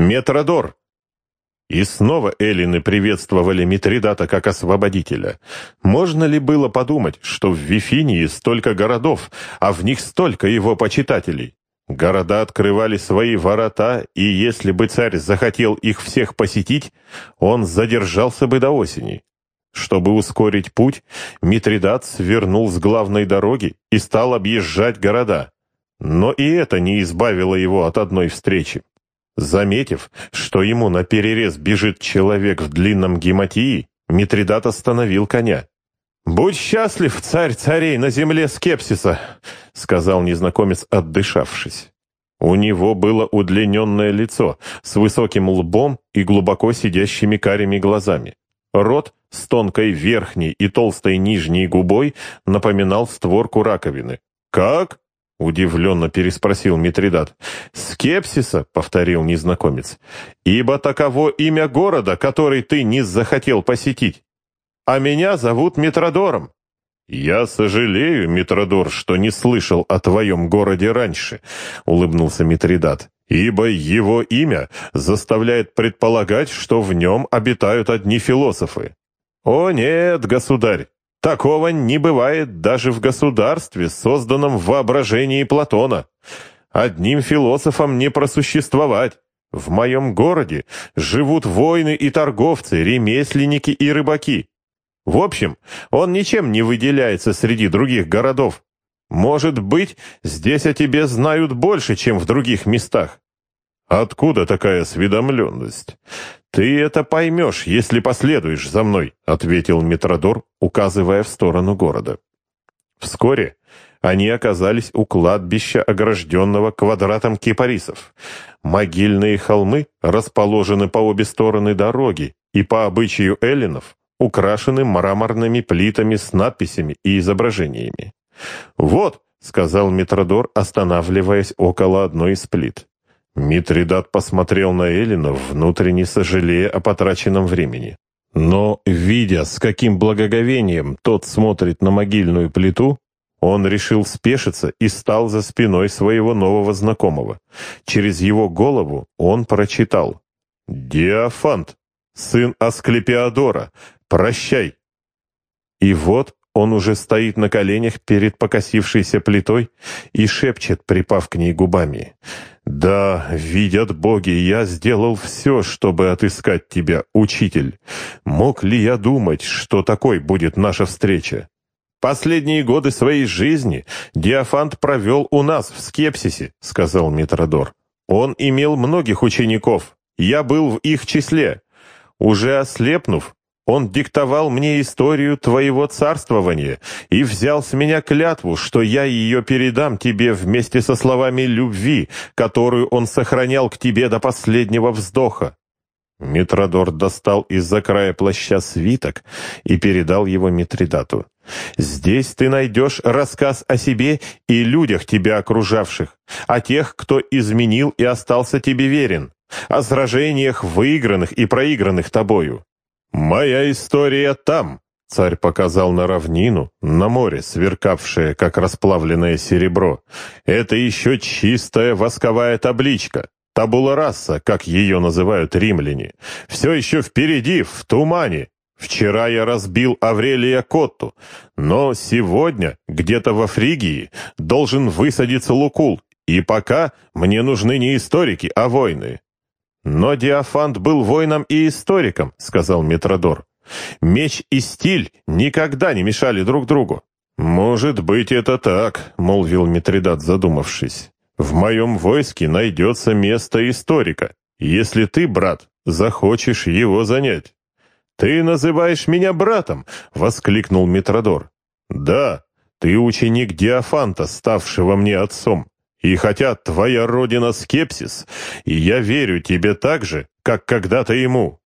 Метродор!» И снова эллины приветствовали Митридата как освободителя. Можно ли было подумать, что в Вифинии столько городов, а в них столько его почитателей? Города открывали свои ворота, и если бы царь захотел их всех посетить, он задержался бы до осени. Чтобы ускорить путь, Митридат свернул с главной дороги и стал объезжать города. Но и это не избавило его от одной встречи. Заметив, что ему на перерез бежит человек в длинном гематии, Митридат остановил коня. «Будь счастлив, царь царей на земле скепсиса», — сказал незнакомец, отдышавшись. У него было удлиненное лицо с высоким лбом и глубоко сидящими карими глазами. Рот с тонкой верхней и толстой нижней губой напоминал створку раковины. «Как?» — удивленно переспросил Митридат. «Скепсиса», — повторил незнакомец, — «ибо таково имя города, который ты не захотел посетить. А меня зовут Митродором». «Я сожалею, Митродор, что не слышал о твоем городе раньше», — улыбнулся Митридат ибо его имя заставляет предполагать, что в нем обитают одни философы. О нет, государь, такого не бывает даже в государстве, созданном в воображении Платона. Одним философам не просуществовать. В моем городе живут воины и торговцы, ремесленники и рыбаки. В общем, он ничем не выделяется среди других городов. Может быть, здесь о тебе знают больше, чем в других местах. Откуда такая осведомленность? Ты это поймешь, если последуешь за мной, ответил Метродор, указывая в сторону города. Вскоре они оказались у кладбища, огражденного квадратом кипарисов. Могильные холмы расположены по обе стороны дороги и по обычаю эллинов украшены мраморными плитами с надписями и изображениями. «Вот», — сказал Митродор, останавливаясь около одной из плит. Митридат посмотрел на Эллина, внутренне сожалея о потраченном времени. Но, видя, с каким благоговением тот смотрит на могильную плиту, он решил спешиться и стал за спиной своего нового знакомого. Через его голову он прочитал «Диафант, сын Асклепиадора, прощай!» И вот он уже стоит на коленях перед покосившейся плитой и шепчет, припав к ней губами. «Да, видят боги, я сделал все, чтобы отыскать тебя, учитель. Мог ли я думать, что такой будет наша встреча?» «Последние годы своей жизни Диафант провел у нас в скепсисе», — сказал Митродор. «Он имел многих учеников. Я был в их числе. Уже ослепнув, он диктовал мне историю твоего царствования и взял с меня клятву, что я ее передам тебе вместе со словами любви, которую он сохранял к тебе до последнего вздоха». Митродор достал из-за края плаща свиток и передал его Митридату. «Здесь ты найдешь рассказ о себе и людях тебя окружавших, о тех, кто изменил и остался тебе верен, о сражениях, выигранных и проигранных тобою. «Моя история там!» Царь показал на равнину, на море, сверкавшее, как расплавленное серебро. «Это еще чистая восковая табличка. Табула раса, как ее называют римляне. Все еще впереди, в тумане. Вчера я разбил Аврелия Котту, но сегодня, где-то во Фригии, должен высадиться Лукул, и пока мне нужны не историки, а войны. «Но Диафант был воином и историком», — сказал Метродор. «Меч и стиль никогда не мешали друг другу». «Может быть, это так», — молвил Митридат, задумавшись. «В моем войске найдется место историка, если ты, брат, захочешь его занять». «Ты называешь меня братом!» — воскликнул Митродор. «Да, ты ученик Диафанта, ставшего мне отцом. И хотя твоя родина скепсис, и я верю тебе так же, как когда-то ему.